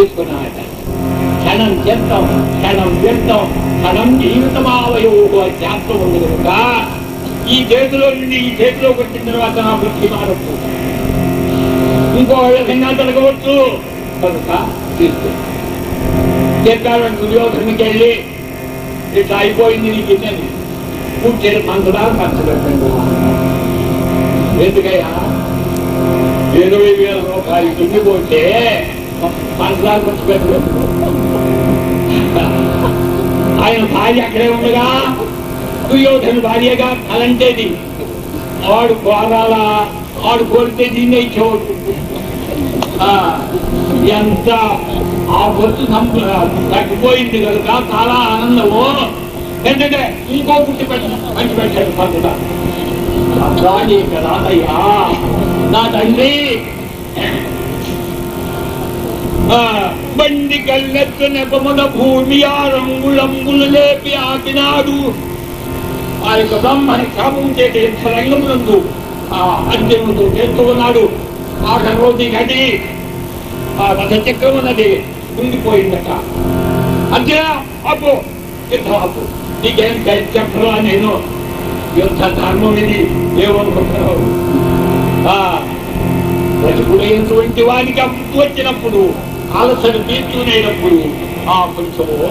తీసుకున్నాడట క్షణం చెత్తం క్షణం వ్యర్థం క్షణం జీవితమావయోగ శాస్త్రం ఉంది కనుక ఈ చేతిలో నుండి ఈ చేతిలో వచ్చిన తర్వాత నా బుద్ధి మారచ్చు. ఇంకో విధంగా జరగవచ్చు. కనుక తీసుకో చెప్పాడు దుర్యోధనకి వెళ్ళి ఇట్లా అయిపోయింది నీకు ఇన్నది కూర్చొని పంచదార పంచబెట్టండి. ఎందుకయ్యా? ఇరవై వేల రూపాయలు దున్నిపోతే పంచదార ఖర్చు ఆయన భార్య అక్కడే ఉండగా దుర్యోధన భార్యగా కలంటేది వాడు కోరాలా వాడు కోరితే దీన్ని ఇచ్చేవాడు. ఆ, ఎంత ఆ బొత్తు తగ్గిపోయింది కనుక చాలా ఆనందము. ఎందుకంటే ఇంకో పుట్టి. పెట్టి పంచి పెట్టాడు పండుగ రాజయ్యా నా తండ్రి. బండి కళ్ళెత్తు నెపమున భూమి ఆ రంగులంబులు లేపి ఆపినాడు ఆ యొక్క బ్రహ్మని శాపం చేసే రంగమునందు ఆ అంత్యముతో చేస్తున్నాడు ఆ రోజు గడి ఆ రథ చక్రం అన్నది ఉండిపోయిందట. అంతే అప్పు యుద్ధం అప్పు నీకేం చెప్పరా నేను? యుద్ధ ధర్మం ఇది ఏమనుకుంటున్నావు? ఆ వానికి అప్పు వచ్చినప్పుడు ఆలసలు తీర్చునేటప్పుడు ఆ కొంచెము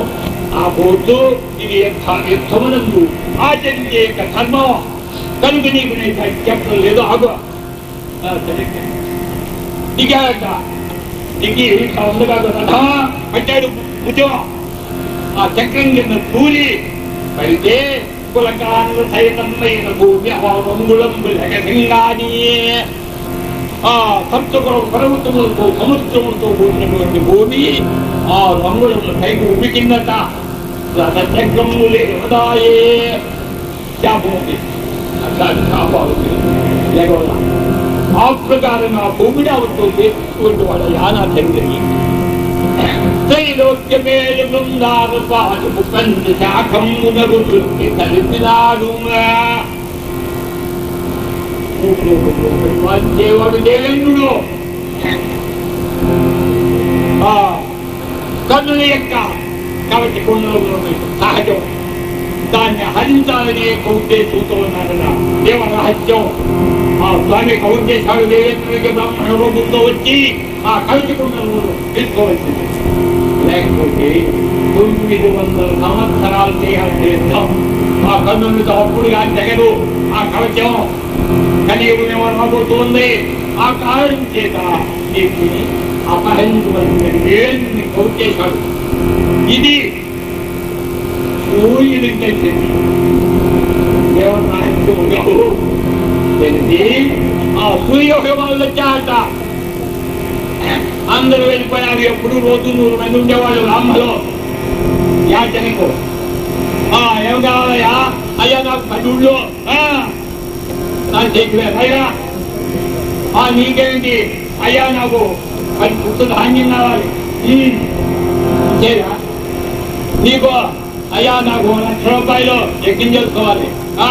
ఆ బోర్డు ఇది యుద్ధ- యుద్ధమునందు ఆచరించే యొక్క కర్మ. కనుక నీకు నేను చెప్పడం లేదు ఆగు. ఆ, దిగాక. దిగి ఇట్లా ఉండగా రథ పట్టాడు భుజం ఆ చక్రం కింద కూలి. పడితే కులకాండ సైతమైన భూమి అవంగుళంబు జగసింగాని ఆ సప్తకుల పర్వతములతో సముద్రములతో కూడినటువంటి భూమి ఆ రంగులముల పైకి ఉడికిందట రథచక్రము లేవదాయే శాపం ఉంది అట్లా శాపాలు లేవదా ఆ ప్రకారం ఆ భూమిని అవుతుంది ఇటువంటి వాళ్ళ యానా తండ్రి త్రైలోక్యమేయ బృందారు పాటు కంది శాఖమునరు వృత్తి కలిపినాడు వాడు దేవేంద్రుడు కన్నుల యొక్క కాబట్టి కొండలో సహజం దాన్ని హరించాలని యొక్క ఉద్దేశంతో ఉన్నారట దేవ రహస్యం ఆ స్వామి కౌరు చేశాడు దేవేంద్రుడికి బ్రాహ్మణ రూపంతో వచ్చి ఆ కవిటి కొండలు తీసుకోవాల్సింది లేకపోతే తొమ్మిది వందల సంవత్సరాలు చేయాల్సి ఆ కన్నులతో అప్పుడుగా తెగదు ఆ కవచం కలియుగం ఎవరు ఆ కారణం చేత దీన్ని అపహరించవలసిన దేవేంద్రుని కౌరు చేశాడు ఇది సూర్యుడి తెలిసింది దేవనాయకుడు తెలిసి ఆ సూర్యోగం వాళ్ళు వచ్చాట అందరూ వెళ్ళిపోయారు. ఎప్పుడు రోజు నూరు మంది ఉండేవాళ్ళు రామ్మలో యాచనకు ఆ ఏం కావాలయ్యా అయ్యా నాకు పది ఊళ్ళో. అయ్యా ఆ నీకేంటి అయ్యా నాకు అది పుట్టు ధాన్యం కావాలి ఉమ్, అంతేనా నీకు అయ్యా నాకు లక్ష రూపాయలు ఎక్కించేసుకోవాలి ఆ,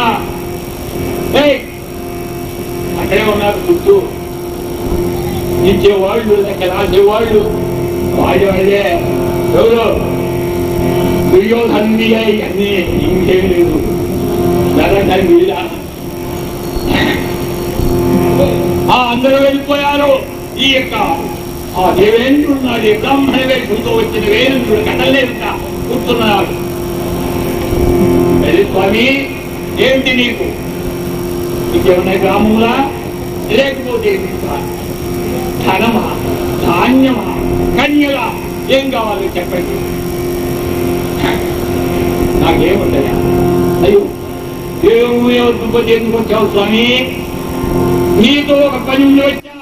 ఏయ్, అక్కడే ఉన్నారు చుట్టూ ఇచ్చేవాళ్ళు లెక్క రాసేవాళ్ళు వాళ్ళు వాళ్ళే ఎవరు దుర్యోధన్ అన్ని ఇంకేం లేదు నరకని వీళ్ళ ఆ అందరూ వెళ్ళిపోయారు. ఈ యొక్క ఆ దేవేంద్రుడు నాడు బ్రాహ్మణ వేషంతో వచ్చిన వేంద్రుడు కదలేక కూర్చున్నాడు స్వామి ఏమిటి నీకు? ఇంకేమన్నా గ్రామంలా లేకపోతే ధనమా? ధాన్యమా? కన్యలా ఏం కావాలో చెప్పండి. నాకేముంటాయా అయ్యో దేవుడు దుబ్బతి ఎందుకు వచ్చావు స్వామి? నీతో ఒక పని ఉండి వచ్చా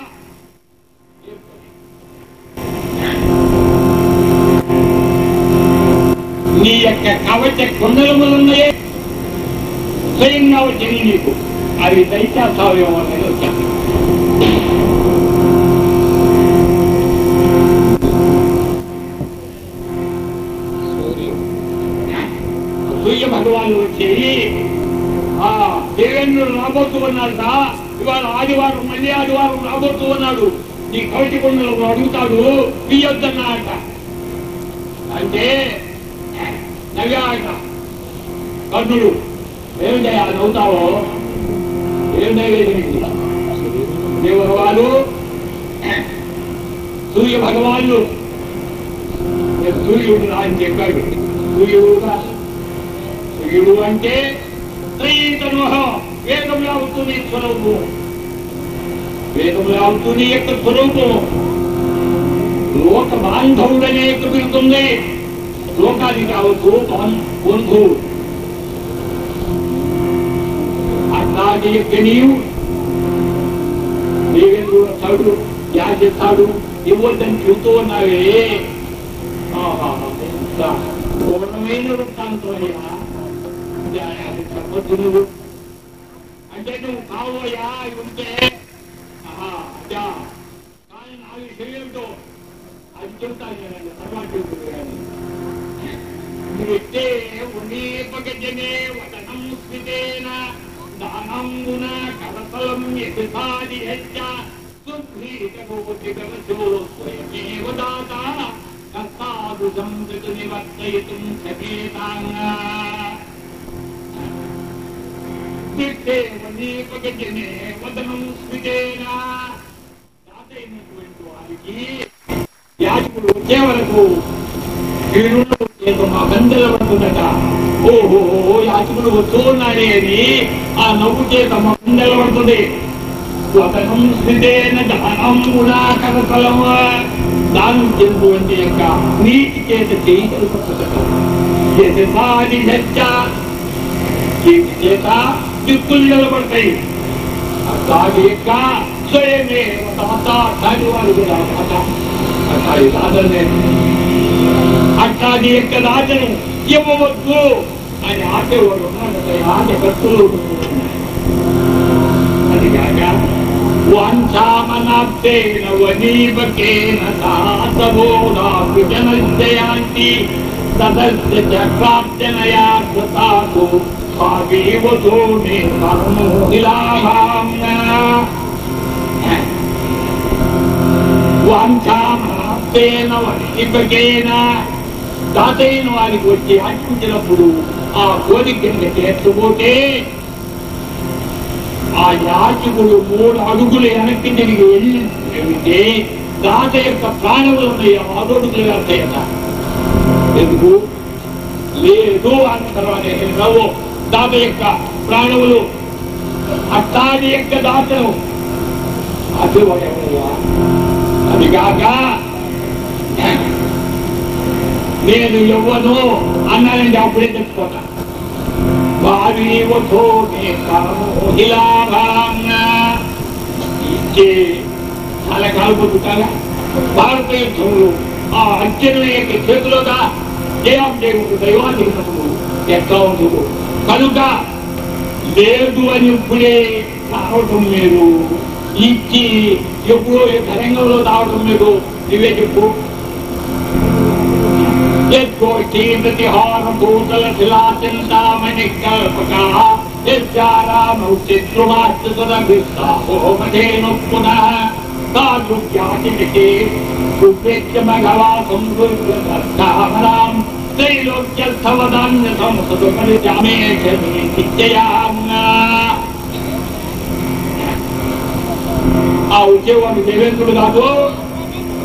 నీ యొక్క కవచ కుండలములున్నాయే స్వయంగా వచ్చింది నీకు అవి దైత్యాసావేమో అనేది వచ్చాను సూర్య భగవాను వచ్చి ఆ దేవేంద్రుడు రాబోతూ ఉన్నాడట ఇవాళ ఆదివారం మళ్ళీ ఆదివారం రాబోతూ ఉన్నాడు. నీ కవిటి కొండలు అడుగుతాడు. ఇయ్యొద్దన్నాట అంటే నవ్వాట కర్ణుడు ఏం చేయాలి నవ్వుతావో? ఏం నైవేద్యం సూర్య భగవాన్లు సూర్యుడు అని చెప్పాడు. సూర్యుడు సూర్యుడు అంటే త్రైతనుహ వేదంలో అవుతుంది స్వరూపం వేదంలో అవుతుంది యొక్క స్వరూపం లోక బాంధవుడనే కుదురుతుంది లోకానికి కావచ్చు బంధు అట్లాంటి యొక్క నీవు నీవెందుకు వస్తాడు యాచిస్తాడు ఇవ్వద్దని చెబుతూ ఉన్నావే ఆహా, ఎంత పూర్ణమైన వృత్తాంతమయ్యా అది చెప్పొద్దు నువ్వు అంటే నువ్వు కావోయా అవి ఉంటే. ఆహా, అదా కానీ నా విషయం ఏమిటో? అది చెబుతాను నేను తర్వాత చెబుతుంది కానీ. నృత్యే ఉన్నీపగజనే వదనం స్మితేన హెచ్చ స్వయమేవ దాత కర్తాదు సంతృతి నివర్తయితుం సకేతాంగా నృత్యే ఉన్నీపగజనే వదనం అయినటువంటి వారికి యాజకుడు వచ్చే వరకు మా గందెల పడుతుందట ఓహో యాచకుడు వస్తూ ఉన్నాడే అని ఆ నవ్వు చేత మా గందెల పడుతుంది స్వతనం స్థితేన దానం కూడా కరతలం దానం చెందువంటి యొక్క నీటి చేత చేయగలు చేత దిక్కులు నిలబడతాయి దాని యొక్క స్వయమే తాత దాని వారు కూడా తాత అట్లాంటి సాధనే అట్లాది యొక్క రాజను ఇవ్వవద్దు అని ఆశేవాడు ఉన్నాడు ఆశ కత్తులు అది కాక వాంఛామనాప్తేన వనీవకేన సాతబోధాకు జనశ్చయాంతి తదస్య చక్రార్చనయా కృతాకు భాగీవతో మే కర్మోహిలాభాంగా వాంఛామనాప్తేన వనీవకేన తాతయ్యను వారికి వచ్చి అర్పించినప్పుడు ఆ కోరిక కింద చేర్చుకుంటే ఆ యాచకుడు మూడు అడుగులు వెనక్కి తిరిగి వెళ్ళి తాత యొక్క ప్రాణములు ఉన్నాయి అడుగులు వెళ్తాయట. ఎందుకు? లేదు అంటారు అనే నవ్వు దాత యొక్క ప్రాణములు అత్తాది యొక్క దాతను అది ఎవరయ్యా అది కాక నేను ఇవ్వను అన్నానండి అప్పుడే తెచ్చుకోట ఇచ్చే చాలా కాలుపోతుంటారా భారత యుద్ధంలో ఆ అర్జునుల యొక్క చేతిలోగా జయం దేవుడు దైవాన్ని ఉన్నప్పుడు ఎట్లా ఉంటుంది. కనుక లేదు అని ఇప్పుడే రావటం లేదు ఇచ్చి ఎప్పుడో ఈ తరంగంలో రావటం లేదు ఇవే చెప్పు యద్గోష్ఠీమృతిహారం భూతల శిలాచింతామణి కల్పకా యద్చారామౌచిద్రుమాస్తుతరభిస్తాహోమధేను పునః కాలుజ్యాతికి సుప్రేత్య మఘవా సంస్కృతామరాం త్రైలోక్యర్థవదాన్య సంసదుపరిజామే నిత్యయామ్నా ఆ వచ్చేవాడు దేవేంద్రుడు కాదు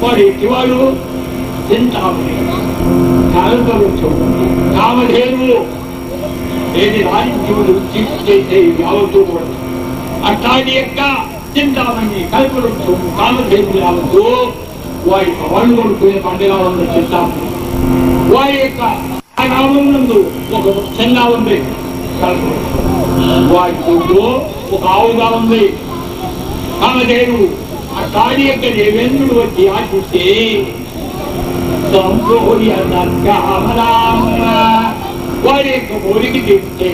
వాడు ఎట్టివాడు చింతామణి కాలంతో కామధేనువు ఏది రాజకీయుడు చేసే యావత్తు కూడా అట్లాంటి యొక్క చింతామణి కల్పవృక్షం కామధేనువు యావత్తు వారి పవన్ కొడుకునే పండుగ ఉంది చింతామణి వారి యొక్క ఆ నామం నందు ఒక వృక్షంగా ఉంది. వారి ముందు ఒక ఆవుగా ఉంది. కామధేను ఆ కాడి యొక్క దేవేంద్రుడు వచ్చి ఆ చూస్తే వారి యొక్క కోరిక తీస్తే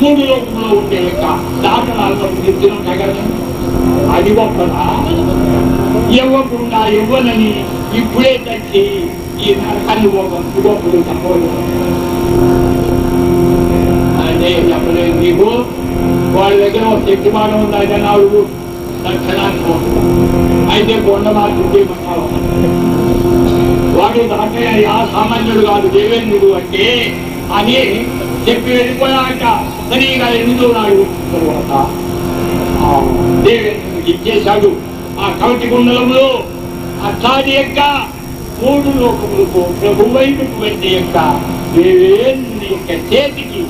మూడు లోకంలో ఉండే యొక్క దాఖలాలను నిర్దినం తగలం అది గొప్పదా ఇవ్వకుండా ఇవ్వనని ఇప్పుడే తచ్చి ఈ నరకాన్ని ఒక గొప్పలు తప్పదు అంటే చెప్పలేదు నీకు? వాళ్ళ దగ్గర ఒక శక్తి బాగా ఉంది అయితే నాలుగు దక్షిణానికి అయితే కొండ మార్పు చేయమన్నారు వాడు దాటయ్య సామాన్యుడు కాదు దేవేంద్రుడు అంటే అని చెప్పి వెళ్ళిపోయాక సరిగా ఎనిమిదో నాడు తర్వాత ఇచ్చేశాడు ఆ కవటి గుండలంలో అట్లాది యొక్క మూడు లోకములకు ప్రభువైనటువంటి యొక్క దేవేంద్రుని యొక్క చేతికి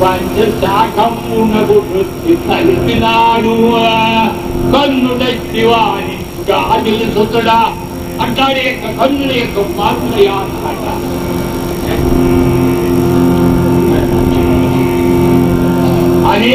పంచశాఖమునకు వృత్తి తలిపినాడు. కన్నుడట్టి వారి గాజులు సుతుడా అట్లాడి యొక్క కన్నుల యొక్క మాతృయాట అన్నమాట అని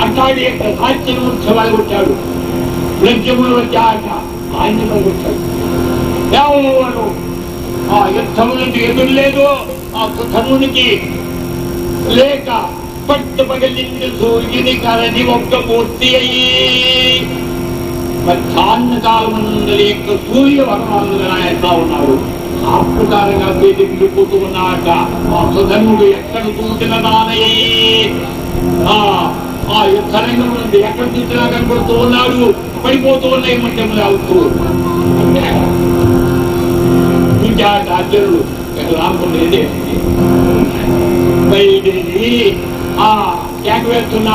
అట్లాడి యొక్క సాత్యను ఉత్సవాలు కొట్టాడు. ప్రజ్ఞములు వచ్చాక ఆయన కొట్టాడు. ఎవరు? ఆ యుద్ధములకు ఎదురు లేదు. ఆ ధనునికి లేక పట్టు పగలించిన సూర్యుని కరని ఒక్క మూర్తి అయ్యి మధ్యాహ్న కాలముందరి యొక్క సూర్య భగవానుడు ఆయన ఉన్నాడు? ఆ ప్రకారంగా ఉన్నాక ఆ సుధనుడు ఎక్కడ చూసిన దానయ్యి ఆ యుద్ధ యుద్ధరంగం నుండి ఎక్కడ చూసినా కనబడుతూ ఉన్నాడు? పడిపోతూ ఉన్నాయి మధ్యములు అవుతూ. అంటే చూచాక అర్జునుడు రాముడు బయలుదేరి ఆ కేక వేస్తున్నా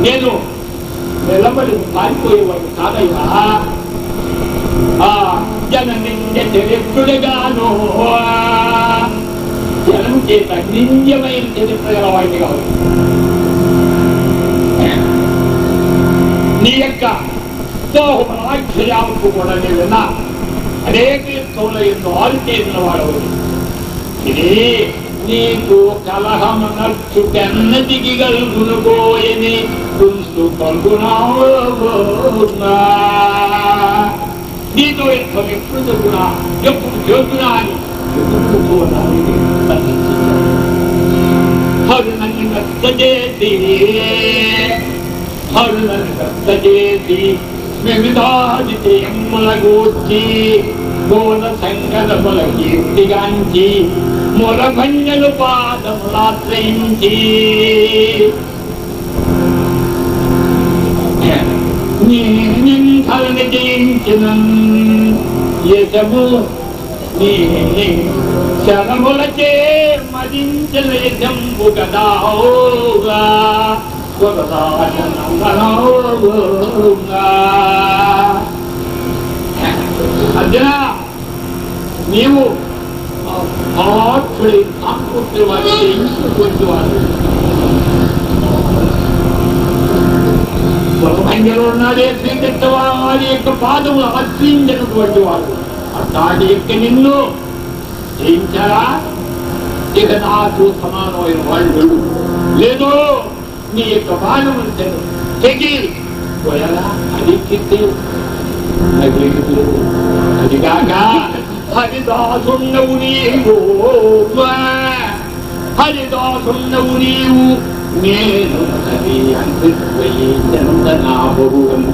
నేను నిలబడి పారిపోయేవాడు కాదయ్యా. ఆ జనం చేత నింజమైన చరిత్ర గలవాడిని కాదు. నీ యొక్క దోహమనాక్షయాలకు కూడా నేను అనేక యుద్ధంలో ఎన్నో ఆరు చేసిన వాడవు ఇది నీకు కలహం నచ్చు కన్నదికి గలుగును పోయని కుంసు కలుగునా నీతో యుద్ధం ఎప్పుడు జరుగునా ఎప్పుడు చేస్తున్నా అని ఎదుర్కొంటూ ఉన్నాను. హరునని నచ్చజేసి హరునని నచ్చజేసి వివిధాది ఎమ్మల గూర్చి గోల సంగరముల కీర్తిగాంచి మొరభంజలు పాదములాశ్రయించి నీ నింధలని జయించిన యశము నీ శరములచే మదించిన యశంబు గదావుగా అర్జున నీవు ఆత్మడి ఆత్మృతి వారి జయించినటువంటి వారు సులభంగా ఉన్నాడే శ్రీకృష్ణ వారి యొక్క పాదములు ఆశ్రయించినటువంటి వాడు అట్లాంటి యొక్క నిన్ను జయించారా ఇక నాకు సమానమైన వాళ్ళు లేదు నీ యొక్క బాణములు తెగి పోయాలా అది కిట్టి అది అది కాక హరిదాసున్నవు నీవు హరిదాసున్నవు నీవు నేను హరి అంతపోయి చందనాభువం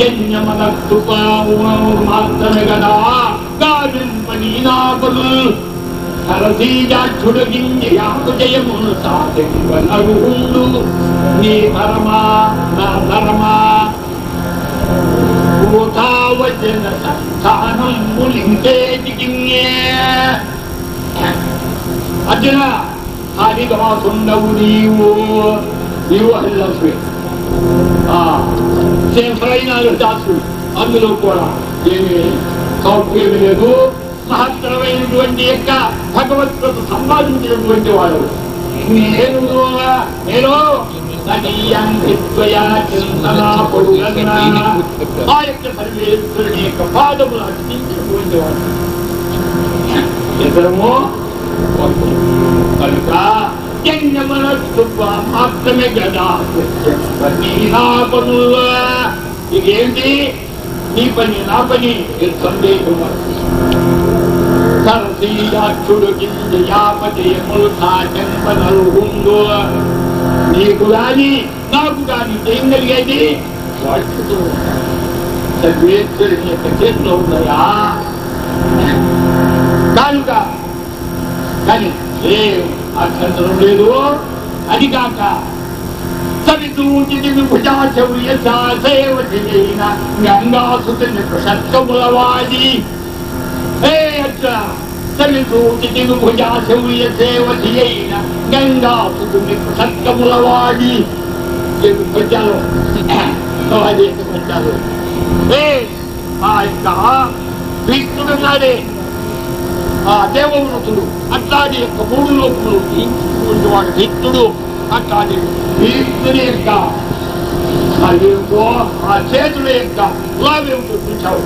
యజ్ఞమనక్తు మాత్రమే కదా గావింపని నాపలు హరసీజాక్షుడు గింజయాకు జయమును సాధింపనరుహుండు నీ పరమా నా పరమా భూతావచన సంస్థానం ములించేటి అర్జున హరిదాసుండవు నీవు నీవు హరిదాసు సేఫరైన దాసుడు అందులో కూడా ఏమి సౌక్యం లేదు మహత్తరమైనటువంటి యొక్క భగవత్వత సంపాదించినటువంటి వాడు నేను నేను ఆ యొక్క సర్వేశ్వరుని యొక్క పాదములు అర్పించినటువంటి వాడు ఇద్దరము కనుక యజ్ఞమనస్సు మాత్రమే కదా నీ నా పనులు ఇదేంటి నీ పని నా పని ఇది సందేహం సరసీయాక్షుడు గింజయాపజయములు సాచెంపనరుహుండు నీకు గాని నాకు గాని చేయగలిగేది వాడుతూ సర్వేశ్వరుని యొక్క చేతిలో ఉన్నాయా? కనుక కానీ ఏ అభ్యంతరం లేదు. అది కాక సవితూచి భుజాచౌర్య సేవైన గంగాసుతుని ప్రసత్తములవాది హే అచ్చ సవితూచి భుజాచౌర్య సేవైన గంగాసుతుని ప్రసత్తములవాది ప్రజలు ప్రజలు. ఏ ఆ యొక్క భీష్ముడున్నాడే ఆ దేవవ్రతుడు అట్లాంటి యొక్క మూడు లోపులు జయించినటువంటి వాడు భీష్ముడు అట్లాంటి భీష్ముని యొక్క ఆ చేతుల యొక్క లాభేమిటో చూసావు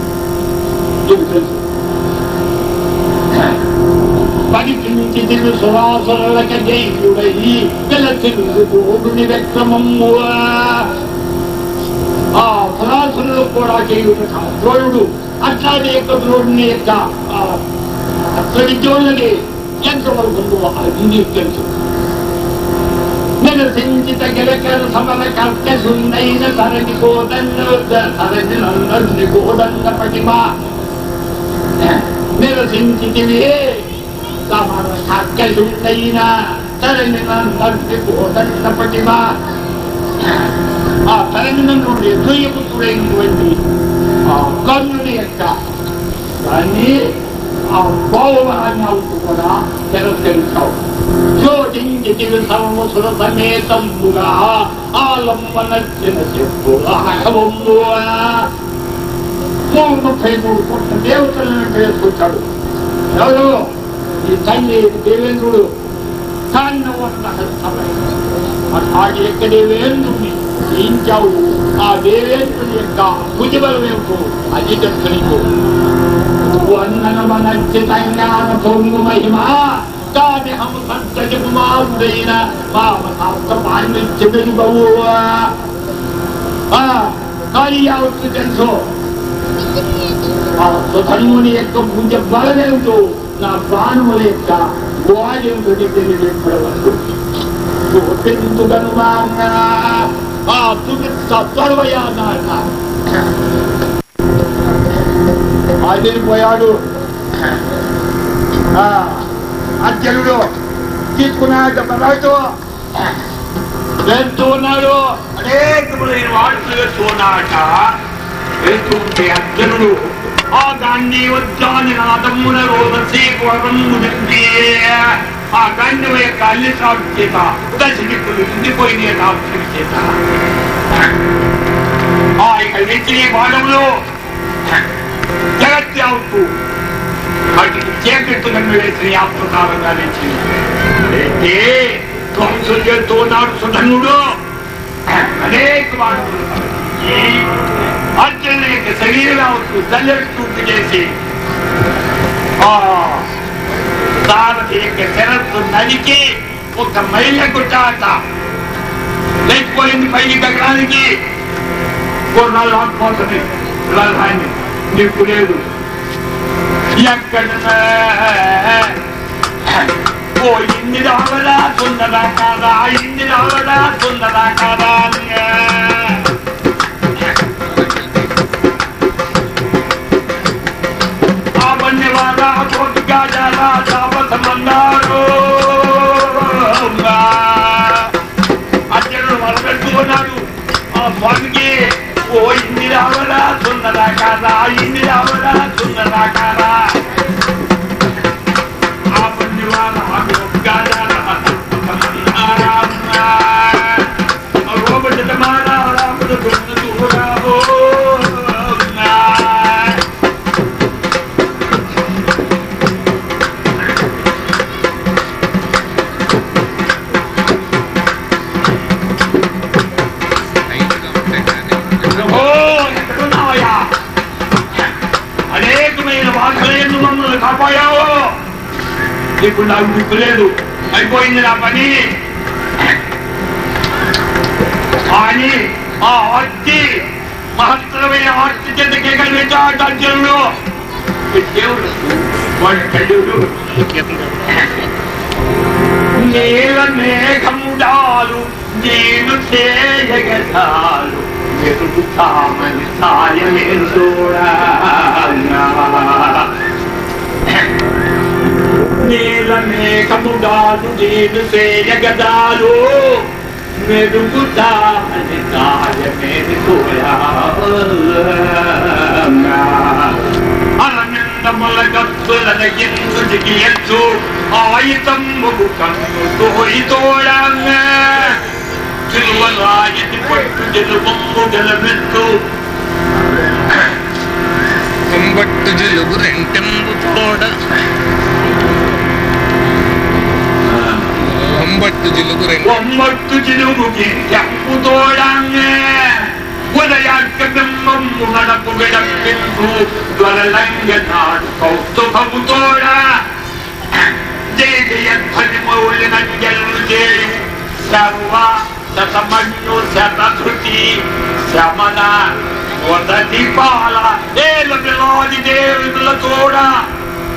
నీకు తెలుసు. నుంచి దిగు సురాసురులక జయుడై గల తెలుగు గోడుని వ్యక్తమమ్ము ఆ సురాసురులు కూడా చేయుడు ద్రోణుడు అట్లాంటి యొక్క ద్రోణుని యొక్క అక్కడి జోళ్ళని ఎంతవరకు ఉందో అది నీకు తెలుసు నిరసించిత గిరకర సమర కర్త సుందైన సరణి కోదన్న సరణి నందన్ని కోదన్న పటిమ నిరసించితివి సమర కర్త సుందైన సరణి నందన్ని కోదన్న పటిమ ఆ సరణి నందుడి యొక్క దాన్ని ఆ పౌరాన్ని అవుతూ కూడా తిరస్కరించావు ముప్పై మూడు కోట్ల దేవతలను చేసుకొచ్చాడు ఎవరు? ఈ తండ్రి దేవేంద్రుడు కాన్న అట్లాగే యొక్క దేవేంద్రుడిని జయించావు ఆ దేవేంద్రుని యొక్క భుజబలం ఏమిటో అది తెలుసు వందనమనచ్చితంగాన పొంగు మహిమ కాని హమ సంతజ కుమారుడైన పాపశాస్త్ర పాండిత్యమని బహువా కానీ యావత్తు తెలుసు ఆ సుధర్ముని యొక్క పూజ బలమేమిటో నా ప్రాణముల యొక్క వాయువుతో తెలియదు ఇప్పటివరకు ఎందుకను ఆ తుది సత్వరవయాన్న ఆదిరిపోయాడు అర్జునుడు తీసుకున్నాడు పదార్థం వెళ్తూ ఉన్నాడు. అనేకములైన వాడులు వెళ్తూ ఉన్నాట వేస్తూ ఉంటే అర్జునుడు ఆ దాన్ని వద్దాని నా తమ్మున రోదసి కోరంగుంది ఆ గాంధీ యొక్క అల్లి సాగు చేత దశనికులు ఉండిపోయిన రాత్రి చేత. ఆ యొక్క నెచ్చిన భాగంలో జగత్యావుకు వాటికి చేపెట్టుకుని వేసిన ఆత్మకారంగా అయితే ధ్వంసం నాడు సుధనుడు అనేక వాడులు అర్జున యొక్క శరీరం అవుతూ తల్లెట్టు చేసి ఆ సారథి యొక్క శరస్సు నరికి ఒక మైల గుట్టాట లేకపోయింది పైకి తగ్గడానికి కొన్నాళ్ళు ఆత్మోతుంది రాజధాని నీకు లేదు ఎక్కడ ఓ ఇన్ని రావడా సుందరా కాదా ఇన్ని రావడా సుందరా కాదా ஆழிந்தில் அவரா சுந்தராகாரா ఇప్పుడు నాకు దిక్కు లేదు అయిపోయింది నా పని. అని ఆ ఆర్తి మహత్తరమైన ఆర్తి చెంత కేకలు అర్జునుడు దేవుడు వాడు కళ్ళుడు నీల మేఘముడాలు నేను చేయగటాలు నీల మేఘముడాలు నేను చేయగదాలు మెరుగుతామని సాయమేరుడా ఆనందముల గత్తులన ఎందుడికి ఎత్తు ఆయుధమ్ముకు కన్ను తోయితోడంగ తిరువలాయతి పట్టు జలుబొమ్ము గలమెత్తు. కొంబట్టు జిలుగు రెంటెంబు తోడ. కొంబట్టు జిలుగు రెండు ఒమ్మట్టు జిలుగుకి చెప్పుతోడంగ ఉదయాక్క బింబమ్ము నడపు విడప్పింపు త్వరలంగ నాడు కౌస్తుభముతోడ జయ జయ ధ్వని మౌలి నంజలు చేయు సర్వ శతమన్యు శతధృతి శమన మొదటి పాల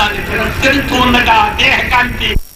ఆ వర్షాకాలము నిన్న